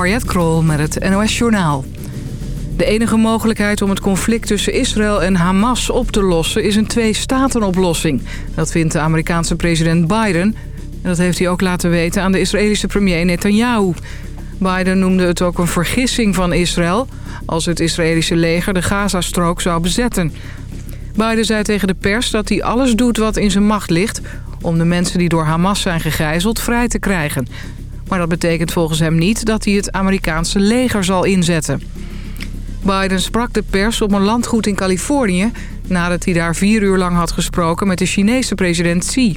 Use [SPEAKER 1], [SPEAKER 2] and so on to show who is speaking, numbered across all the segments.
[SPEAKER 1] Mariette Krol met het NOS Journaal. De enige mogelijkheid om het conflict tussen Israël en Hamas op te lossen... is een twee-staten-oplossing. Dat vindt de Amerikaanse president Biden. En dat heeft hij ook laten weten aan de Israëlische premier Netanyahu. Biden noemde het ook een vergissing van Israël... als het Israëlische leger de Gazastrook zou bezetten. Biden zei tegen de pers dat hij alles doet wat in zijn macht ligt... om de mensen die door Hamas zijn gegijzeld vrij te krijgen... Maar dat betekent volgens hem niet dat hij het Amerikaanse leger zal inzetten. Biden sprak de pers op een landgoed in Californië... nadat hij daar vier uur lang had gesproken met de Chinese president Xi.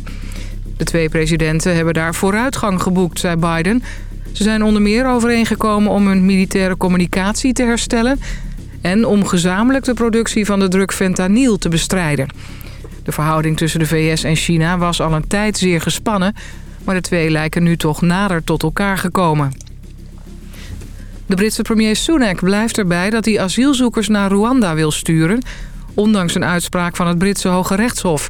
[SPEAKER 1] De twee presidenten hebben daar vooruitgang geboekt, zei Biden. Ze zijn onder meer overeengekomen om hun militaire communicatie te herstellen... en om gezamenlijk de productie van de drug fentanyl te bestrijden. De verhouding tussen de VS en China was al een tijd zeer gespannen... Maar de twee lijken nu toch nader tot elkaar gekomen. De Britse premier Sunak blijft erbij dat hij asielzoekers naar Rwanda wil sturen... ondanks een uitspraak van het Britse Hoge Rechtshof.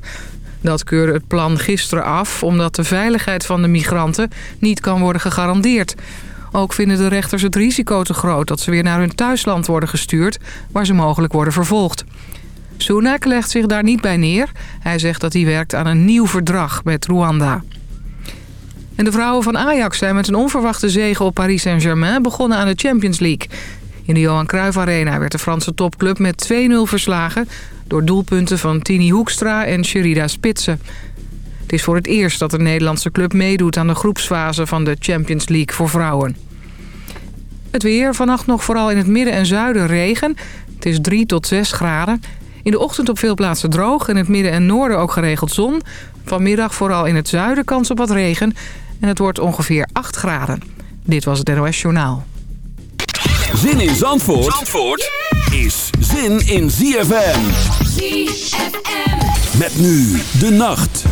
[SPEAKER 1] Dat keurde het plan gisteren af omdat de veiligheid van de migranten niet kan worden gegarandeerd. Ook vinden de rechters het risico te groot dat ze weer naar hun thuisland worden gestuurd... waar ze mogelijk worden vervolgd. Sunak legt zich daar niet bij neer. Hij zegt dat hij werkt aan een nieuw verdrag met Rwanda. En de vrouwen van Ajax zijn met een onverwachte zege op Paris Saint-Germain begonnen aan de Champions League. In de Johan Cruijff Arena werd de Franse topclub met 2-0 verslagen... door doelpunten van Tini Hoekstra en Sherida Spitsen. Het is voor het eerst dat de Nederlandse club meedoet aan de groepsfase van de Champions League voor vrouwen. Het weer, vannacht nog vooral in het midden en zuiden regen. Het is 3 tot 6 graden. In de ochtend op veel plaatsen droog. In het midden en noorden ook geregeld zon. Vanmiddag vooral in het zuiden kans op wat regen en het wordt ongeveer 8 graden. Dit was het NOS Journaal.
[SPEAKER 2] Zin in Zandvoort, Zandvoort is zin in ZFM. ZFM. Met nu de nacht.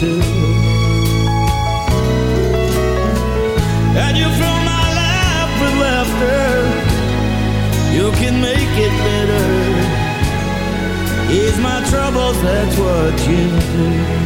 [SPEAKER 3] Too. And you fill my life with laughter. You can make it better. Ease my troubles, that's what you do.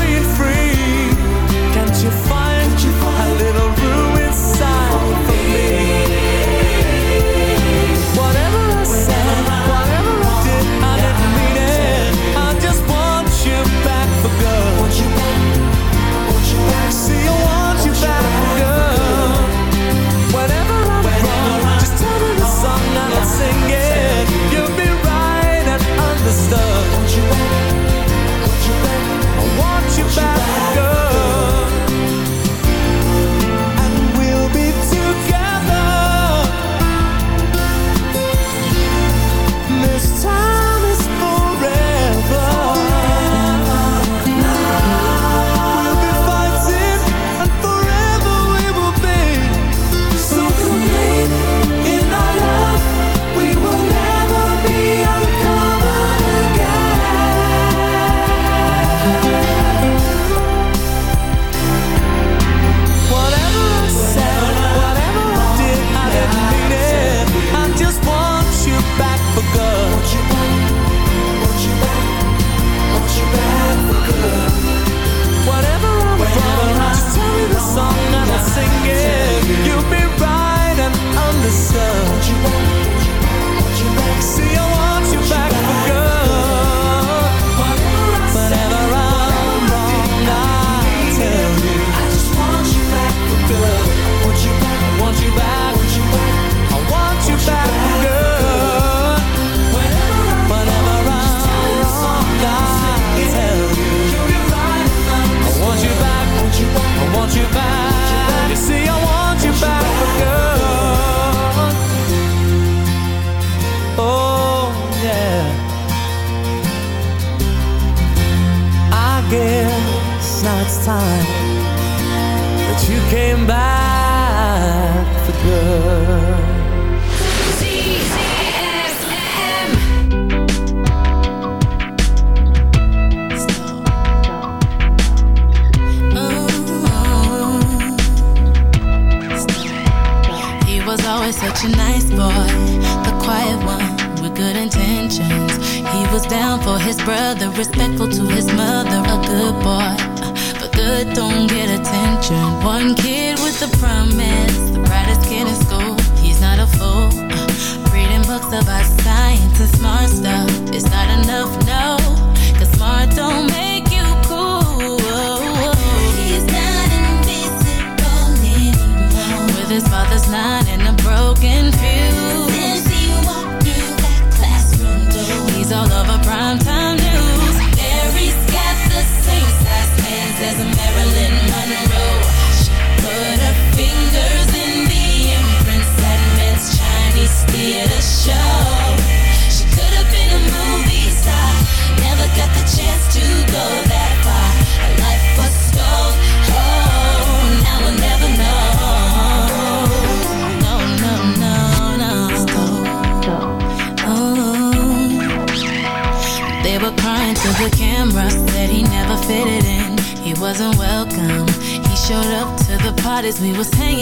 [SPEAKER 4] we
[SPEAKER 5] was hanging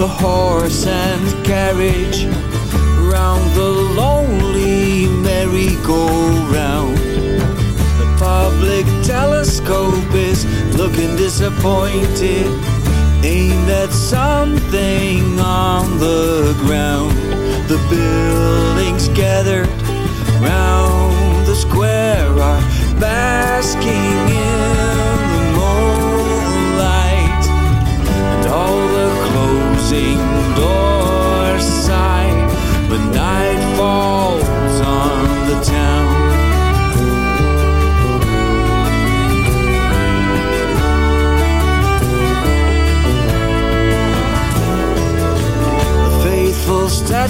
[SPEAKER 5] the
[SPEAKER 6] horse and carriage round the lonely merry-go-round. The public telescope is looking disappointed. Ain't that something on the ground?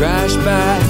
[SPEAKER 6] trash
[SPEAKER 7] bag.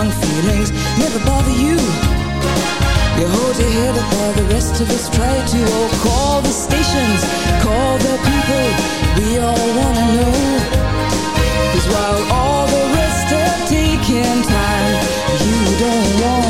[SPEAKER 7] strong feelings Never bother you. You hold your head up while the rest of us try to. Oh, call the stations, call the people We all wanna know. Cause while all the rest have taken time You don't wanna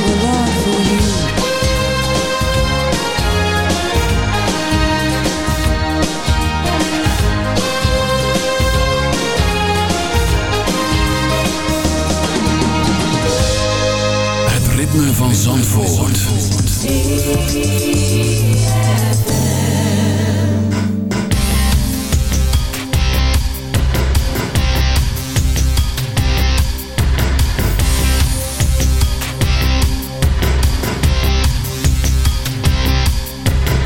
[SPEAKER 2] Zandvoort.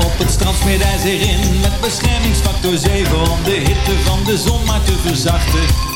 [SPEAKER 8] Op het strand smeert hij zich in met beschermingsfactor 7 om de hitte van de zon maar te verzachten.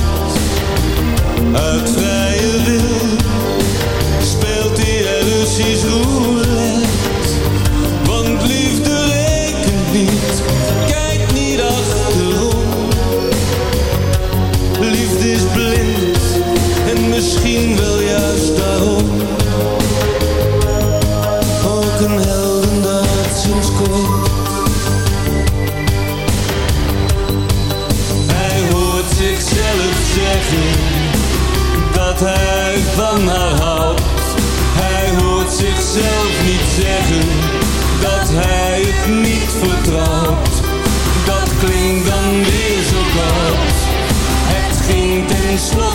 [SPEAKER 4] Uit vrije wil speelt hij er Russisch roulette.